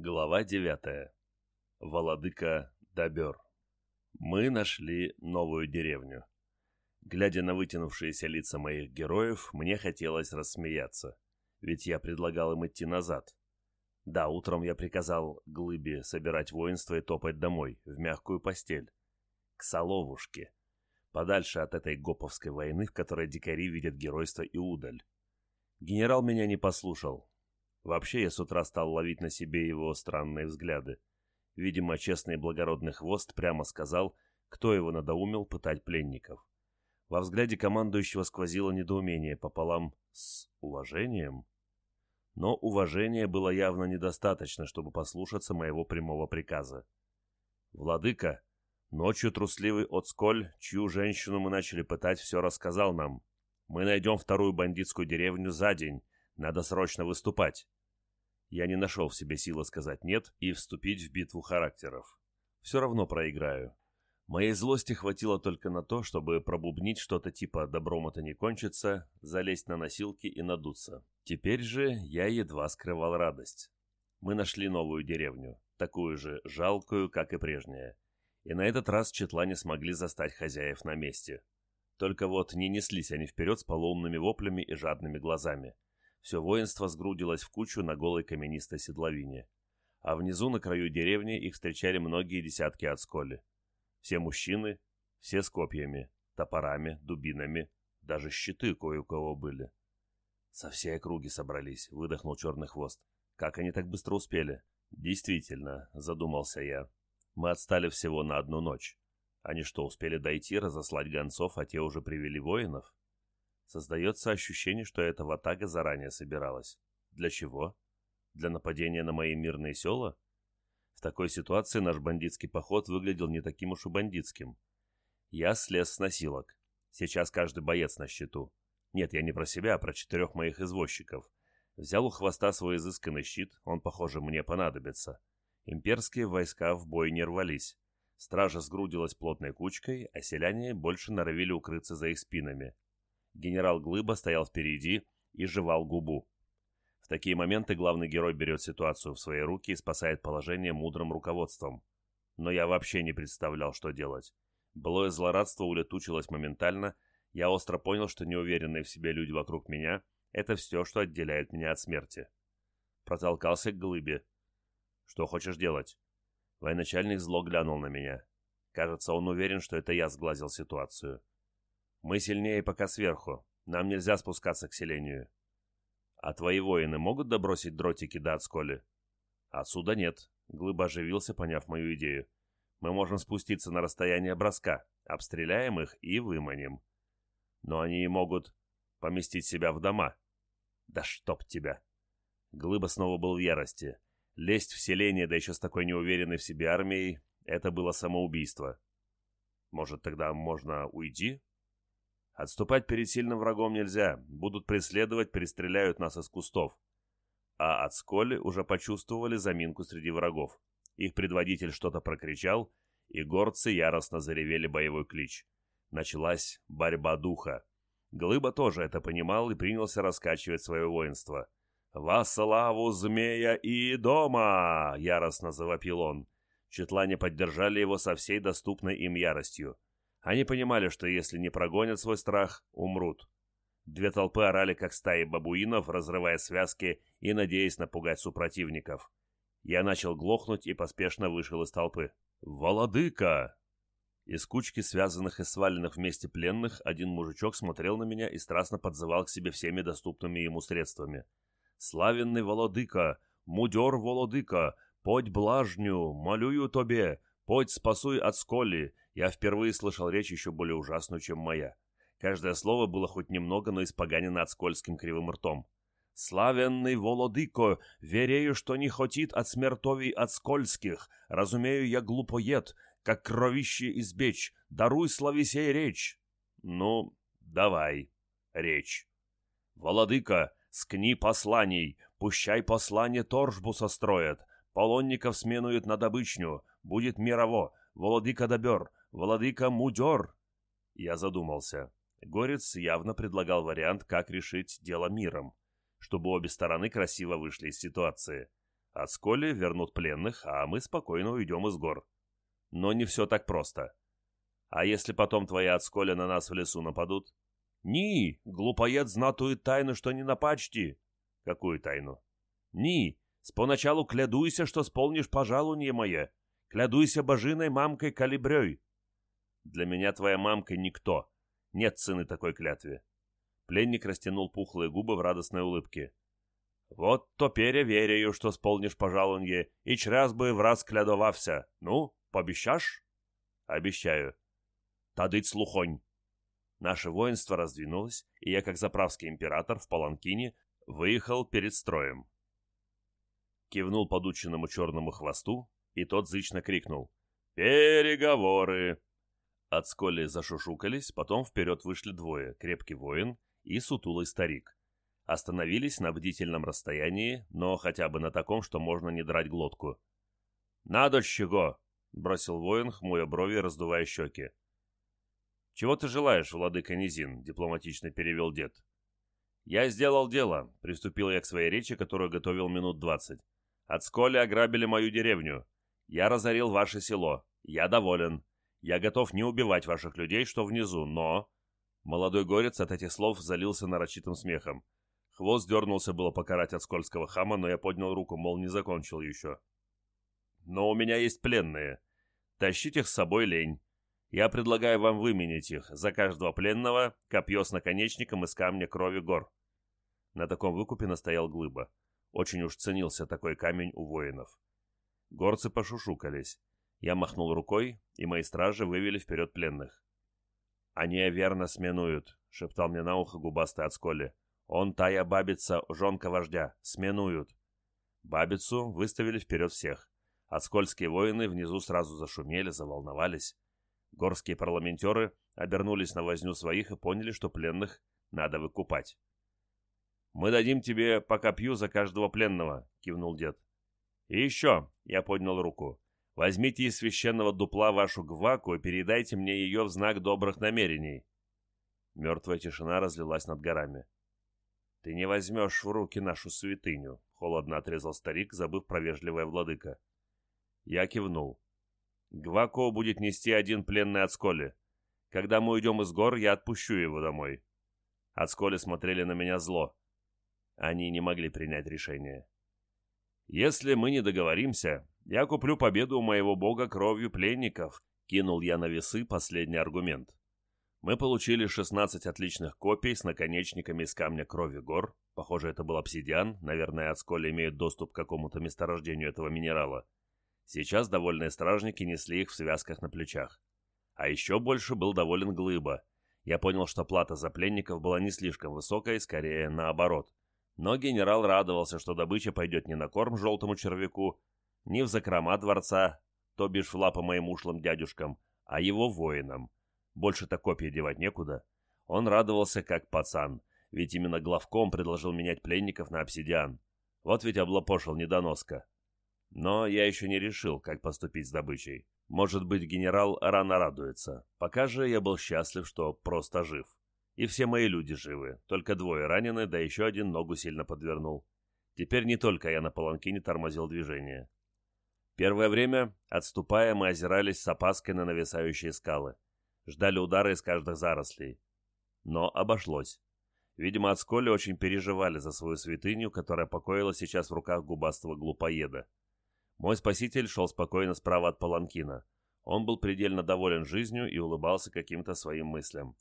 Глава 9. Володыка Добер. Мы нашли новую деревню. Глядя на вытянувшиеся лица моих героев, мне хотелось рассмеяться, ведь я предлагал им идти назад. Да, утром я приказал Глыбе собирать воинство и топать домой, в мягкую постель. К Соловушке. Подальше от этой гоповской войны, в которой дикари видят геройство и удаль. Генерал меня не послушал, Вообще я с утра стал ловить на себе его странные взгляды. Видимо, честный и благородный хвост прямо сказал, кто его надоумил пытать пленников. Во взгляде командующего сквозило недоумение пополам с уважением. Но уважения было явно недостаточно, чтобы послушаться моего прямого приказа. «Владыка, ночью трусливый Оцколь, чью женщину мы начали пытать, все рассказал нам. Мы найдем вторую бандитскую деревню за день. Надо срочно выступать». Я не нашел в себе силы сказать «нет» и вступить в битву характеров. Все равно проиграю. Моей злости хватило только на то, чтобы пробубнить что-то типа «добром это не кончится», залезть на носилки и надуться. Теперь же я едва скрывал радость. Мы нашли новую деревню, такую же жалкую, как и прежняя. И на этот раз четлане смогли застать хозяев на месте. Только вот не неслись они вперед с полоумными воплями и жадными глазами – все воинство сгрудилось в кучу на голой каменистой седловине. А внизу, на краю деревни, их встречали многие десятки отсколи. Все мужчины, все с копьями, топорами, дубинами, даже щиты кое у кого были. Со всей округи собрались, выдохнул черный хвост. Как они так быстро успели? Действительно, задумался я. Мы отстали всего на одну ночь. Они что, успели дойти, разослать гонцов, а те уже привели воинов? Создается ощущение, что эта ватага заранее собиралась. Для чего? Для нападения на мои мирные села? В такой ситуации наш бандитский поход выглядел не таким уж и бандитским. Я слез с носилок. Сейчас каждый боец на счету. Нет, я не про себя, а про четырех моих извозчиков. Взял у хвоста свой изысканный щит, он, похоже, мне понадобится. Имперские войска в бой не рвались. Стража сгрудилась плотной кучкой, а селяне больше норовили укрыться за их спинами. Генерал Глыба стоял впереди и жевал губу. В такие моменты главный герой берет ситуацию в свои руки и спасает положение мудрым руководством. Но я вообще не представлял, что делать. Былое злорадство улетучилось моментально, я остро понял, что неуверенные в себе люди вокруг меня — это все, что отделяет меня от смерти. Протолкался к глыбе. «Что хочешь делать?» Военачальник зло глянул на меня. Кажется, он уверен, что это я сглазил ситуацию. Мы сильнее пока сверху. Нам нельзя спускаться к селению. А твои воины могут добросить дротики до Ацколи? Отсюда нет. Глыба оживился, поняв мою идею. Мы можем спуститься на расстояние броска, обстреляем их и выманим. Но они могут поместить себя в дома. Да чтоб тебя! Глыба снова был в ярости. Лезть в селение, да еще с такой неуверенной в себе армией, это было самоубийство. Может, тогда можно уйти? Отступать перед сильным врагом нельзя. Будут преследовать, перестреляют нас из кустов. А от Сколи уже почувствовали заминку среди врагов. Их предводитель что-то прокричал, и горцы яростно заревели боевой клич. Началась борьба духа. Глыба тоже это понимал и принялся раскачивать свое воинство. «Во славу змея и дома!» — яростно завопил он. Четлане поддержали его со всей доступной им яростью. Они понимали, что если не прогонят свой страх, умрут. Две толпы орали, как стаи бабуинов, разрывая связки и надеясь напугать супротивников. Я начал глохнуть и поспешно вышел из толпы. «Володыка!» Из кучки связанных и сваленных вместе пленных один мужичок смотрел на меня и страстно подзывал к себе всеми доступными ему средствами. «Славенный Володыка! Мудер Володыка! Подь блажню! Молюю тобе! Подь спасуй от сколи! Я впервые слышал речь еще более ужасную, чем моя. Каждое слово было хоть немного, но испоганено от скользким кривым ртом. «Славенный Володыко, верею, что не хотит от смертовий от скользких. Разумею, я глупоед, как кровище избечь. Даруй слависей речь». «Ну, давай, речь». «Володыка, скни посланий, пущай послание торжбу состроят. Полонников сменуют на добычню, будет мирово, Володыка добер, «Владыка Мудер!» Я задумался. Горец явно предлагал вариант, как решить дело миром, чтобы обе стороны красиво вышли из ситуации. От Сколи вернут пленных, а мы спокойно уйдем из гор. Но не все так просто. А если потом твои отсколи на нас в лесу нападут? Ни, глупоед знатует тайну, что не напачти. Какую тайну? Ни, споначалу клядуйся, что сполнишь пожалунье мое. Клядуйся божиной мамкой калибрёй. Для меня твоя мамка никто. Нет цены такой клятве. Пленник растянул пухлые губы в радостной улыбке. Вот то переверяю, что сполнишь пожалунье, и чраз бы в раз клядовався. Ну, пообещашь? Обещаю. Тадыть слухонь. Наше воинство раздвинулось, и я, как заправский император в паланкине, выехал перед строем. Кивнул подученному черному хвосту, и тот зычно крикнул «Переговоры!». От сколи зашушукались, потом вперед вышли двое, крепкий воин и сутулый старик. Остановились на бдительном расстоянии, но хотя бы на таком, что можно не драть глотку. «Надо чего!» — бросил воин, хмуя брови, раздувая щеки. «Чего ты желаешь, владыка Низин?» — дипломатично перевел дед. «Я сделал дело», — приступил я к своей речи, которую готовил минут двадцать. «От сколи ограбили мою деревню. Я разорил ваше село. Я доволен. Я готов не убивать ваших людей, что внизу, но...» Молодой горец от этих слов залился нарочитым смехом. Хвост дернулся было покарать от скользкого хама, но я поднял руку, мол, не закончил еще. «Но у меня есть пленные. Тащить их с собой лень. Я предлагаю вам выменить их за каждого пленного копье с наконечником из камня крови гор. На таком выкупе настоял глыба. Очень уж ценился такой камень у воинов. Горцы пошушукались. Я махнул рукой, и мои стражи вывели вперед пленных. «Они верно сменуют», — шептал мне на ухо губастый от сколи. «Он тая бабица, жонка вождя, сменуют». Бабицу выставили вперед всех. Отскольские воины внизу сразу зашумели, заволновались. Горские парламентеры обернулись на возню своих и поняли, что пленных надо выкупать. «Мы дадим тебе по копью за каждого пленного», — кивнул дед. «И еще», — я поднял руку, — «возьмите из священного дупла вашу гваку и передайте мне ее в знак добрых намерений». Мертвая тишина разлилась над горами. «Ты не возьмешь в руки нашу святыню», — холодно отрезал старик, забыв про вежливое владыка. Я кивнул. Гвако будет нести один пленный от Сколи. Когда мы уйдем из гор, я отпущу его домой. От Сколи смотрели на меня зло. Они не могли принять решение. Если мы не договоримся, я куплю победу у моего бога кровью пленников, кинул я на весы последний аргумент. Мы получили 16 отличных копий с наконечниками из камня крови гор. Похоже, это был обсидиан. Наверное, от Сколи имеет доступ к какому-то месторождению этого минерала. Сейчас довольные стражники несли их в связках на плечах. А еще больше был доволен Глыба. Я понял, что плата за пленников была не слишком высокой, скорее наоборот. Но генерал радовался, что добыча пойдет не на корм желтому червяку, не в закрома дворца, то бишь в лапы моим ушлым дядюшкам, а его воинам. Больше-то копья девать некуда. Он радовался как пацан, ведь именно главком предложил менять пленников на обсидиан. Вот ведь облапошил недоноска. Но я еще не решил, как поступить с добычей. Может быть, генерал рано радуется. Пока же я был счастлив, что просто жив. И все мои люди живы. Только двое ранены, да еще один ногу сильно подвернул. Теперь не только я на паланкине тормозил движение. Первое время, отступая, мы озирались с опаской на нависающие скалы. Ждали удара из каждых зарослей. Но обошлось. Видимо, отсколи очень переживали за свою святыню, которая покоилась сейчас в руках губастого глупоеда. Мой спаситель шел спокойно справа от паланкина. Он был предельно доволен жизнью и улыбался каким-то своим мыслям.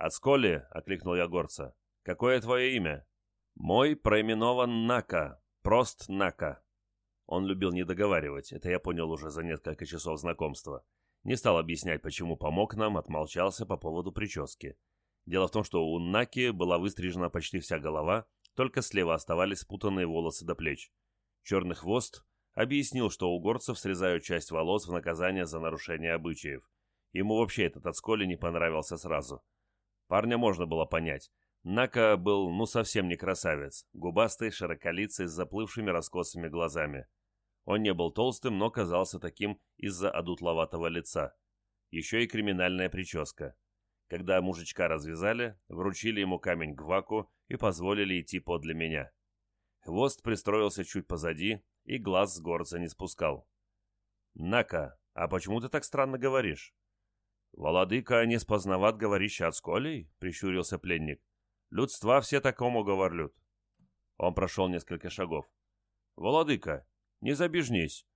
«Ацколи!» — окликнул я горца. «Какое твое имя?» «Мой проименован Нака. Прост Нака». Он любил не договаривать, это я понял уже за несколько часов знакомства. Не стал объяснять, почему помог нам, отмолчался по поводу прически. Дело в том, что у Наки была выстрижена почти вся голова, только слева оставались спутанные волосы до плеч. Черный хвост Объяснил, что у горцев срезают часть волос в наказание за нарушение обычаев. Ему вообще этот отсколи не понравился сразу. Парня можно было понять. Нака был ну совсем не красавец, губастый, широколицый, с заплывшими раскосыми глазами. Он не был толстым, но казался таким из-за одутловатого лица. Еще и криминальная прическа. Когда мужичка развязали, вручили ему камень гваку и позволили идти подле меня. Хвост пристроился чуть позади, и глаз с горца не спускал. «Нака, а почему ты так странно говоришь?» «Владыка не спознават говорища от сколей?» — прищурился пленник. «Людства все такому говорлют». Он прошел несколько шагов. «Владыка, не забежнись.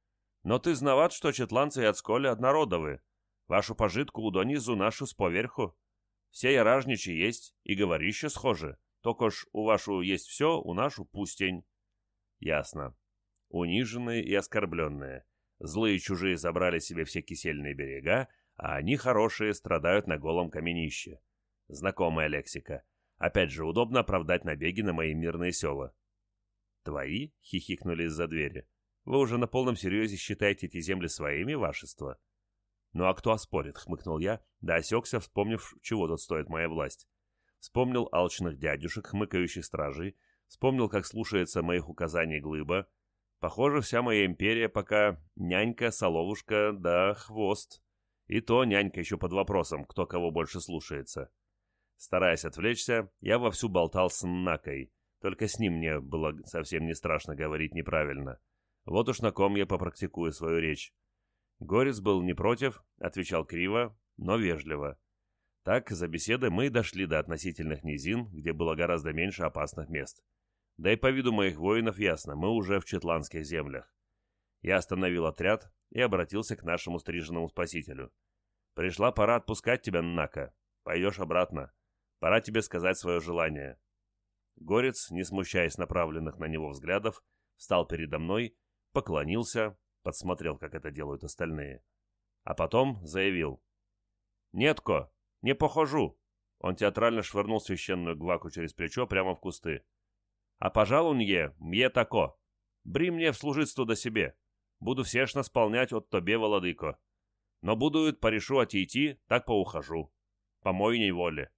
Но ты знават, что четланцы и отсколи однородовы. Вашу пожитку у донизу, нашу с поверху. Все яражничи есть, и говорище схоже. Только ж у вашу есть все, у нашу пустень». «Ясно. Униженные и оскорбленные. Злые чужие забрали себе все кисельные берега, а они хорошие страдают на голом каменище. Знакомая лексика. Опять же, удобно оправдать набеги на мои мирные села. «Твои?» — хихикнули из-за двери. «Вы уже на полном серьезе считаете эти земли своими, вашество?» «Ну а кто оспорит?» — хмыкнул я, да осекся, вспомнив, чего тут стоит моя власть. Вспомнил алчных дядюшек, хмыкающих стражей, вспомнил, как слушается моих указаний глыба. Похоже, вся моя империя пока нянька, соловушка да хвост. И то нянька еще под вопросом, кто кого больше слушается. Стараясь отвлечься, я вовсю болтал с Накой, только с ним мне было совсем не страшно говорить неправильно. Вот уж на ком я попрактикую свою речь. Горец был не против, отвечал криво, но вежливо. Так, за беседой мы дошли до относительных низин, где было гораздо меньше опасных мест. Да и по виду моих воинов ясно, мы уже в Четландских землях. Я остановил отряд и обратился к нашему стриженному спасителю. «Пришла пора отпускать тебя, Нака. Пойдешь обратно. Пора тебе сказать свое желание». Горец, не смущаясь направленных на него взглядов, встал передо мной, поклонился, подсмотрел, как это делают остальные. А потом заявил. «Нетко, не похожу!» Он театрально швырнул священную гваку через плечо прямо в кусты. «А пожалуйте, мне тако. Бри мне в служитство до себе. Буду всешно сполнять от тобе, владыко. Но будует порешу отойти, так поухожу. По моей воле.